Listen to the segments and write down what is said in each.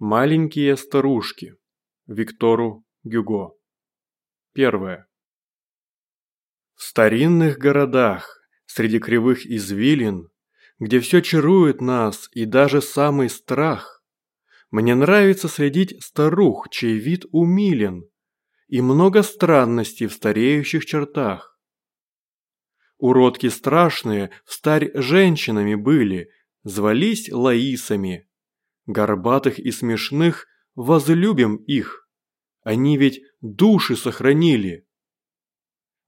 Маленькие старушки. Виктору Гюго. Первое. В старинных городах, среди кривых извилин, где все чарует нас и даже самый страх, мне нравится следить старух, чей вид умилен, и много странностей в стареющих чертах. Уродки страшные в старь женщинами были, звались Лаисами – горбатых и смешных, возлюбим их. Они ведь души сохранили.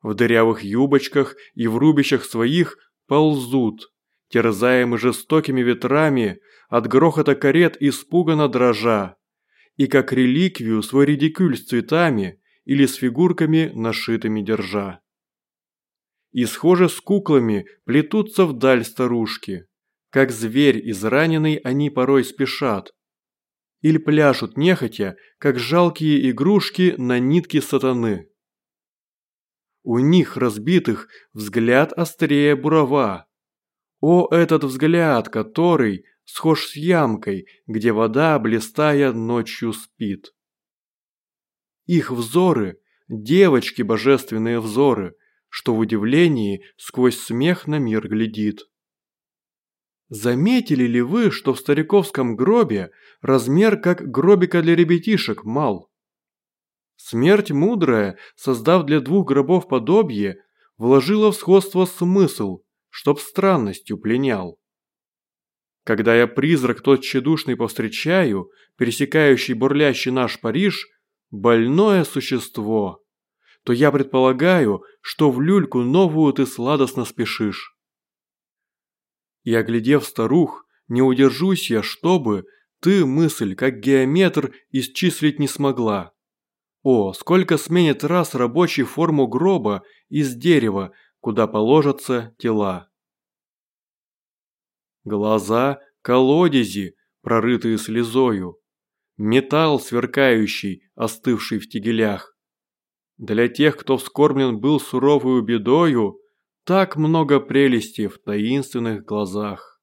В дырявых юбочках и в рубищах своих ползут, терзаемы жестокими ветрами, от грохота карет испуганно дрожа, и как реликвию свой редикюль с цветами или с фигурками нашитыми держа. И схоже с куклами плетутся вдаль старушки, как зверь израненный они порой спешат. Или пляшут нехотя, как жалкие игрушки на нитке сатаны. У них разбитых взгляд острее бурова. О, этот взгляд, который схож с ямкой, где вода, блистая, ночью спит. Их взоры – девочки божественные взоры, что в удивлении сквозь смех на мир глядит. Заметили ли вы, что в стариковском гробе размер как гробика для ребятишек мал? Смерть мудрая, создав для двух гробов подобие, вложила в сходство смысл, чтоб странностью пленял. Когда я призрак тот тщедушный повстречаю, пересекающий бурлящий наш Париж, больное существо, то я предполагаю, что в люльку новую ты сладостно спешишь. И оглядев старух, не удержусь я, чтобы ты мысль, как геометр, исчислить не смогла. О, сколько сменит раз рабочий форму гроба из дерева, куда положатся тела. Глаза – колодези, прорытые слезою. Металл сверкающий, остывший в тегелях. Для тех, кто вскормлен был суровую бедою, так много прелести в таинственных глазах.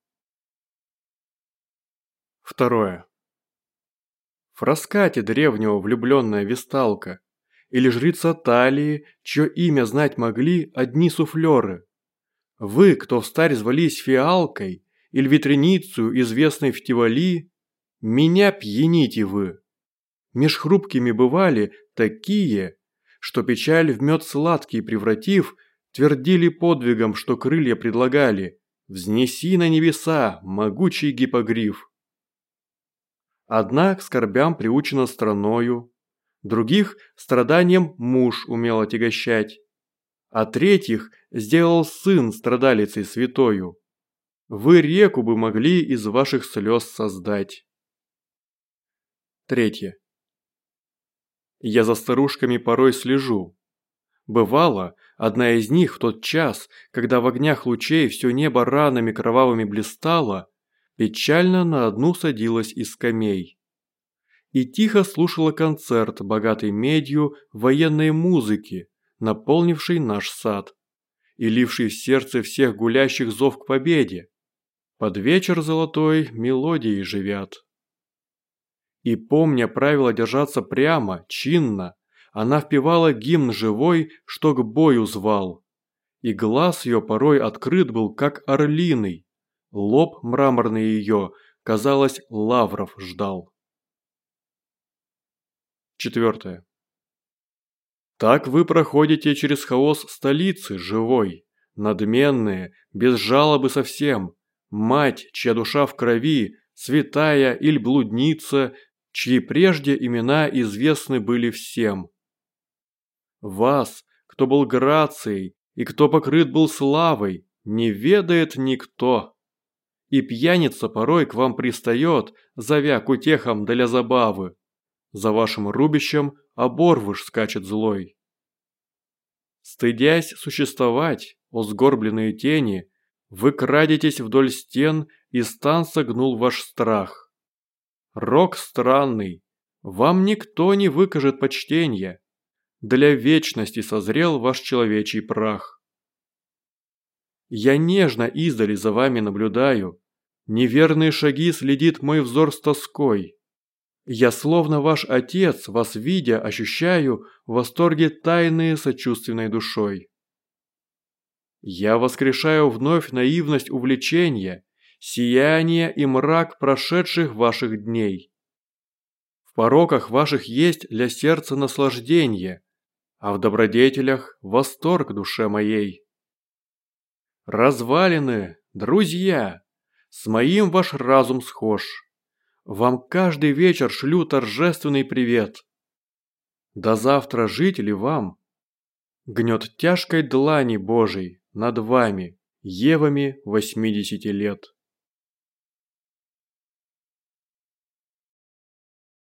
Второе. В раскате древнего влюбленная висталка или жрица Талии, чье имя знать могли одни суфлеры. Вы, кто встарь звались фиалкой, или витриницу, известной в Тивали, меня пьяните вы. Меж хрупкими бывали такие, что печаль в мед сладкий превратив – Твердили подвигом, что крылья предлагали. Взнеси на небеса, могучий гипогриф. Одна к скорбям приучена страною, других страданием муж умел отягощать, а третьих сделал сын страдалицей святою. Вы реку бы могли из ваших слез создать. Третье. Я за старушками порой слежу, Бывало, одна из них в тот час, когда в огнях лучей все небо ранами кровавыми блистало, печально на одну садилась из скамей. И тихо слушала концерт, богатый медью военной музыки, наполнивший наш сад, и ливший в сердце всех гулящих зов к победе. Под вечер золотой мелодии живят. И помня правило держаться прямо, чинно, она впевала гимн живой, что к бою звал. И глаз ее порой открыт был, как орлиный. Лоб мраморный ее, казалось, лавров ждал. Четвертое. Так вы проходите через хаос столицы живой, надменные, без жалобы совсем, мать, чья душа в крови, святая или блудница, чьи прежде имена известны были всем. Вас, кто был грацией и кто покрыт был славой, не ведает никто. И пьяница порой к вам пристает, зовя к утехам для забавы. За вашим рубищем оборвыш скачет злой. Стыдясь существовать, о сгорбленные тени, вы крадетесь вдоль стен, и стан согнул ваш страх. Рок странный, вам никто не выкажет почтения, для вечности созрел ваш человечий прах. Я нежно издали за вами наблюдаю, Неверные шаги следит мой взор с тоской. Я словно ваш отец, вас видя, ощущаю в восторге тайные сочувственной душой. Я воскрешаю вновь наивность увлечения, сияние и мрак прошедших ваших дней. В пороках ваших есть для сердца наслаждение, а в добродетелях восторг душе моей. Развалины, друзья, с моим ваш разум схож. Вам каждый вечер шлю торжественный привет. До завтра жить ли вам? Гнет тяжкой длани Божией над вами, Евами восьмидесяти лет.